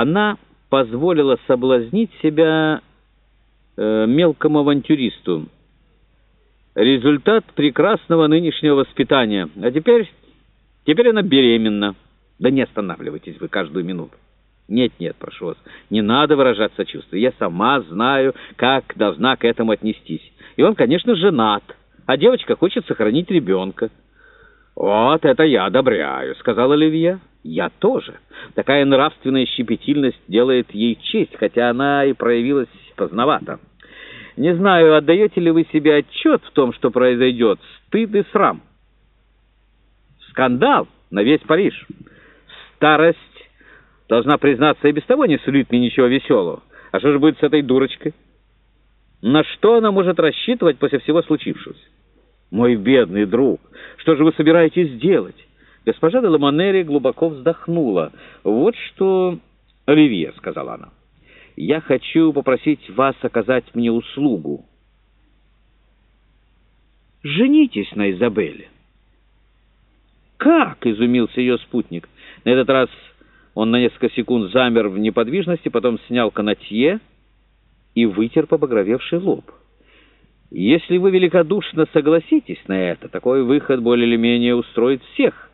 она позволила соблазнить себя э, мелкому авантюристу. Результат прекрасного нынешнего воспитания. А теперь... теперь она беременна. Да не останавливайтесь вы каждую минуту. Нет, нет, прошу вас, не надо выражать сочувствие. Я сама знаю, как должна к этому отнестись. И он, конечно, женат, а девочка хочет сохранить ребенка. «Вот это я одобряю», — сказал Оливье. «Я тоже. Такая нравственная щепетильность делает ей честь, хотя она и проявилась поздновато. Не знаю, отдаете ли вы себе отчет в том, что произойдет, стыд и срам. Скандал на весь Париж. Старость, должна признаться, и без того не сулит мне ничего веселого. А что же будет с этой дурочкой? На что она может рассчитывать после всего случившегося? Мой бедный друг, что же вы собираетесь делать? Госпожа де Ламонери глубоко вздохнула. «Вот что, Оливье», — сказала она, — «я хочу попросить вас оказать мне услугу. Женитесь на Изабелле». «Как?» — изумился ее спутник. На этот раз он на несколько секунд замер в неподвижности, потом снял канатье и вытер побагровевший лоб. «Если вы великодушно согласитесь на это, такой выход более или менее устроит всех».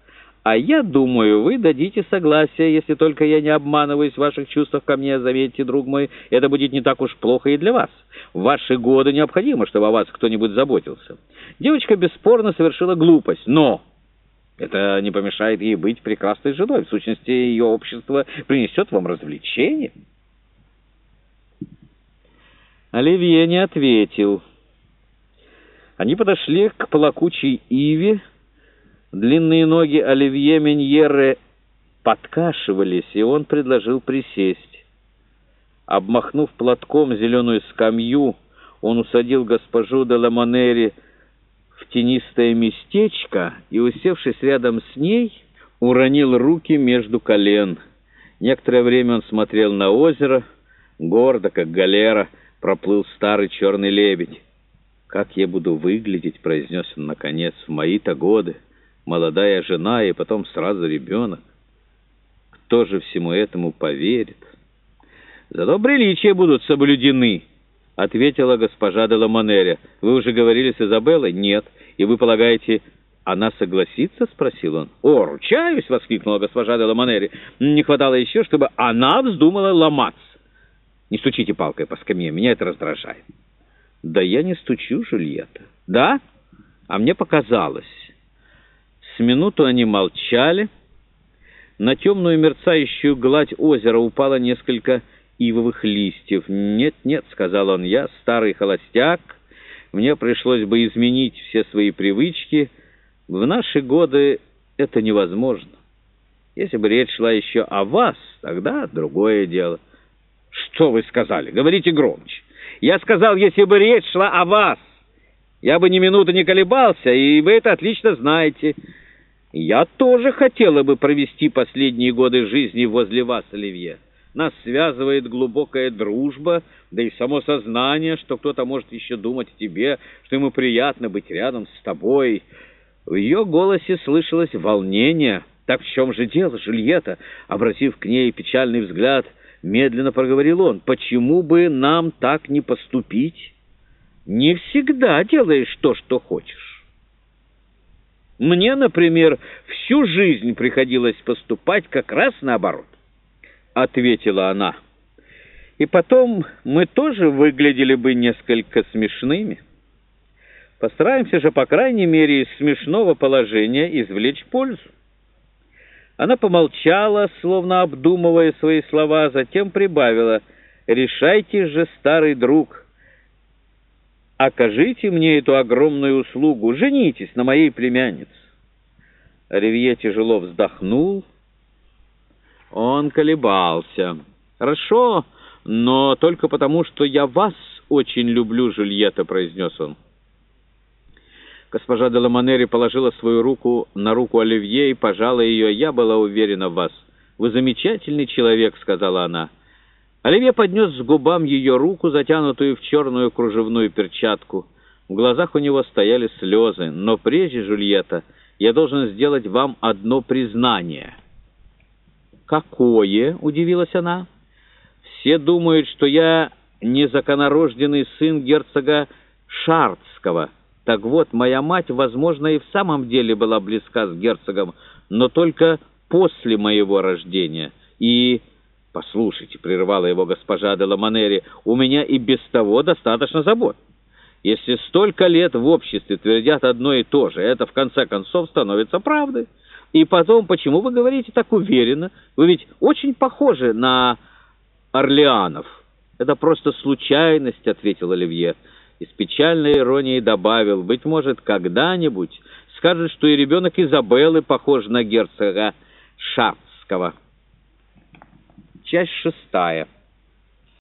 А я думаю, вы дадите согласие, если только я не обманываюсь ваших чувствах ко мне. Заметьте, друг мой, это будет не так уж плохо и для вас. Ваши годы необходимо, чтобы о вас кто-нибудь заботился. Девочка бесспорно совершила глупость, но это не помешает ей быть прекрасной женой. В сущности, ее общество принесет вам развлечение. Оливье не ответил. Они подошли к плакучей иве, Длинные ноги Оливье Меньеры подкашивались, и он предложил присесть. Обмахнув платком зеленую скамью, он усадил госпожу де Ламонери в тенистое местечко и, усевшись рядом с ней, уронил руки между колен. Некоторое время он смотрел на озеро, гордо, как галера, проплыл старый черный лебедь. «Как я буду выглядеть», — произнес он наконец, — «в мои-то годы» молодая жена и потом сразу ребенок. Кто же всему этому поверит? Зато приличия будут соблюдены, — ответила госпожа де Ламонере. Вы уже говорили с Изабеллой? Нет. И вы полагаете, она согласится? — спросил он. О, ручаюсь! — воскликнула госпожа де Ламонере. Не хватало еще, чтобы она вздумала ломаться. Не стучите палкой по скамье, меня это раздражает. Да я не стучу, Жульетта. Да? А мне показалось... С минуту они молчали. На темную мерцающую гладь озера упало несколько ивовых листьев. «Нет, нет», — сказал он, — «я старый холостяк, мне пришлось бы изменить все свои привычки. В наши годы это невозможно. Если бы речь шла еще о вас, тогда другое дело». «Что вы сказали? Говорите громче». «Я сказал, если бы речь шла о вас, я бы ни минуты не колебался, и вы это отлично знаете». Я тоже хотела бы провести последние годы жизни возле вас, Оливье. Нас связывает глубокая дружба, да и само сознание, что кто-то может еще думать о тебе, что ему приятно быть рядом с тобой. В ее голосе слышалось волнение. Так в чем же дело, Жульетта? Обратив к ней печальный взгляд, медленно проговорил он. Почему бы нам так не поступить? Не всегда делаешь то, что хочешь. Мне, например, всю жизнь приходилось поступать как раз наоборот, — ответила она. И потом мы тоже выглядели бы несколько смешными. Постараемся же, по крайней мере, из смешного положения извлечь пользу. Она помолчала, словно обдумывая свои слова, затем прибавила «Решайте же, старый друг» окажите мне эту огромную услугу, женитесь на моей племяннице. Оливье тяжело вздохнул. Он колебался. «Хорошо, но только потому, что я вас очень люблю, Жюльетта», — произнес он. Госпожа де Ламанери положила свою руку на руку Оливье и пожала ее. «Я была уверена в вас. Вы замечательный человек», — сказала она. Оливье поднес с губам ее руку, затянутую в черную кружевную перчатку. В глазах у него стояли слезы. «Но прежде, Жульетта, я должен сделать вам одно признание». «Какое?» — удивилась она. «Все думают, что я незаконорожденный сын герцога Шарцкого. Так вот, моя мать, возможно, и в самом деле была близка с герцогом, но только после моего рождения. И, послушайте, — прервала его госпожа де Ламанери, — у меня и без того достаточно забот. Если столько лет в обществе твердят одно и то же, это в конце концов становится правдой. И потом, почему вы говорите так уверенно? Вы ведь очень похожи на Орлеанов. Это просто случайность, — ответил Оливье. И с печальной иронией добавил, быть может, когда-нибудь скажет, что и ребенок Изабеллы похож на герцога Шапского. Часть шестая.